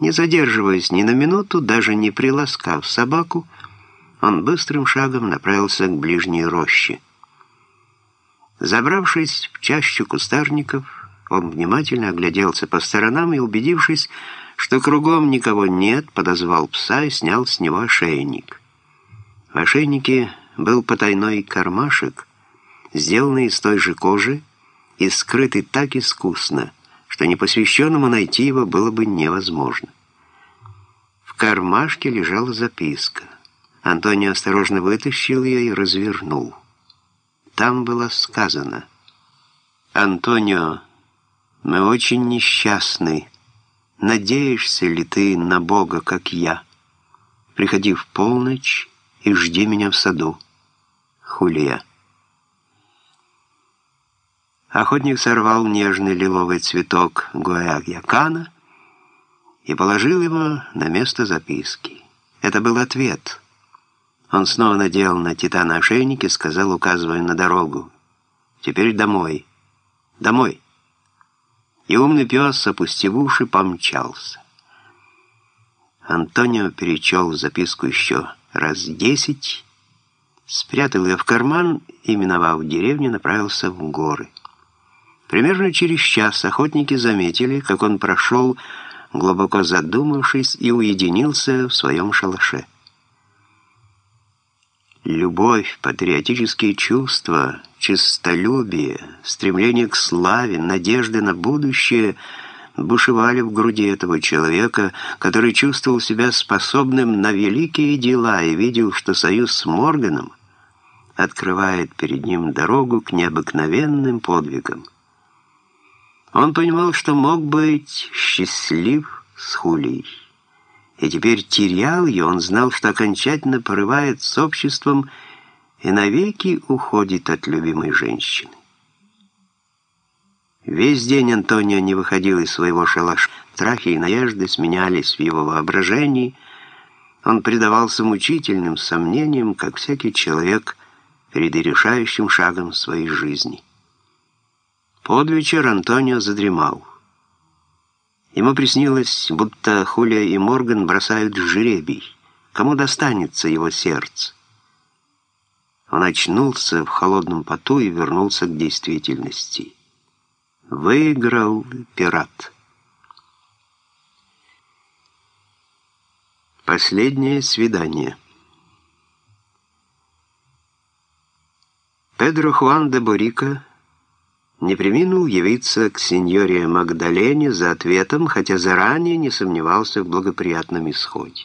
Не задерживаясь ни на минуту, даже не приласкав собаку, он быстрым шагом направился к ближней роще. Забравшись в чащу кустарников, он внимательно огляделся по сторонам и, убедившись, что кругом никого нет, подозвал пса и снял с него ошейник. В ошейнике был потайной кармашек, сделанный из той же кожи и скрытый так искусно, что непосвященному найти его было бы невозможно. В кармашке лежала записка. Антонио осторожно вытащил ее и развернул. Там было сказано «Антонио, мы очень несчастны. Надеешься ли ты на Бога, как я? Приходи в полночь и жди меня в саду. Хулия». Охотник сорвал нежный лиловый цветок гуаякана и положил его на место записки. Это был ответ — он снова надел на Титана ошейник и сказал, указывая на дорогу, «Теперь домой. Домой». И умный пес, опустив уши, помчался. Антонио перечел записку еще раз десять, спрятал ее в карман и, миновав деревню, направился в горы. Примерно через час охотники заметили, как он прошел, глубоко задумавшись, и уединился в своем шалаше. Любовь, патриотические чувства, честолюбие, стремление к славе, надежды на будущее бушевали в груди этого человека, который чувствовал себя способным на великие дела и видел, что союз с Морганом открывает перед ним дорогу к необыкновенным подвигам. Он понимал, что мог быть счастлив с Хулией и теперь терял ее, он знал, что окончательно порывает с обществом и навеки уходит от любимой женщины. Весь день Антонио не выходил из своего шалаша. Страхи и надежды сменялись в его воображении. Он предавался мучительным сомнениям, как всякий человек перед решающим шагом своей жизни. Под вечер Антонио задремал. Ему приснилось, будто Хулия и Морган бросают жребий. Кому достанется его сердце? Он очнулся в холодном поту и вернулся к действительности. Выиграл пират. Последнее свидание. Педро Хуан де Борико не приминул явиться к сеньоре Магдалене за ответом, хотя заранее не сомневался в благоприятном исходе.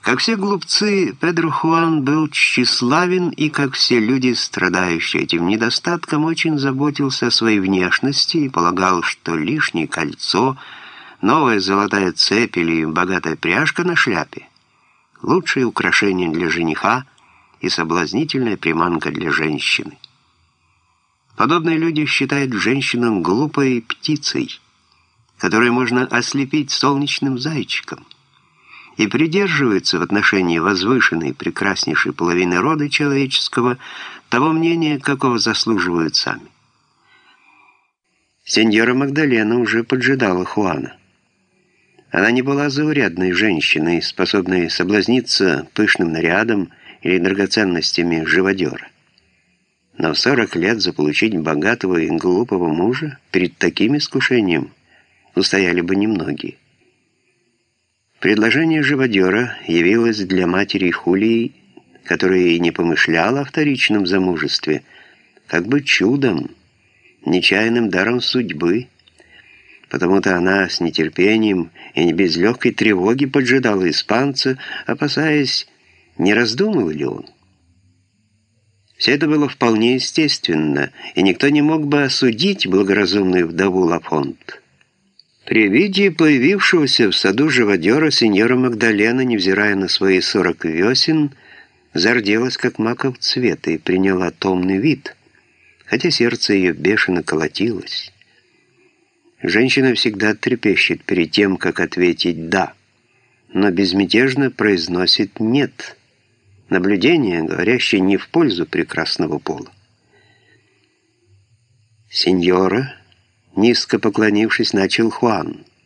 Как все глупцы, Педро Хуан был тщеславен и, как все люди, страдающие этим недостатком, очень заботился о своей внешности и полагал, что лишнее кольцо, новая золотая цепь или богатая пряжка на шляпе — лучшее украшение для жениха и соблазнительная приманка для женщины. Подобные люди считают женщину глупой птицей, которую можно ослепить солнечным зайчиком, и придерживаются в отношении возвышенной прекраснейшей половины рода человеческого того мнения, какого заслуживают сами. Сеньора Магдалена уже поджидала Хуана. Она не была заурядной женщиной, способной соблазниться пышным нарядом или драгоценностями живодера. Но в 40 лет заполучить богатого и глупого мужа перед таким искушением устояли бы немногие. Предложение живодера явилось для матери Хулии, которая и не помышляла о вторичном замужестве, как бы чудом, нечаянным даром судьбы, потому-то она с нетерпением и не без легкой тревоги поджидала испанца, опасаясь, не раздумал ли он. Все это было вполне естественно, и никто не мог бы осудить благоразумную вдову Лафонт. При виде появившегося в саду живодера сеньора Магдалена, невзирая на свои сорок весен, зарделась, как маков цвет, и приняла томный вид, хотя сердце ее бешено колотилось. Женщина всегда трепещет перед тем, как ответить «да», но безмятежно произносит «нет» наблюдение, говорящее не в пользу прекрасного пола. «Сеньора», низко поклонившись, начал Хуан –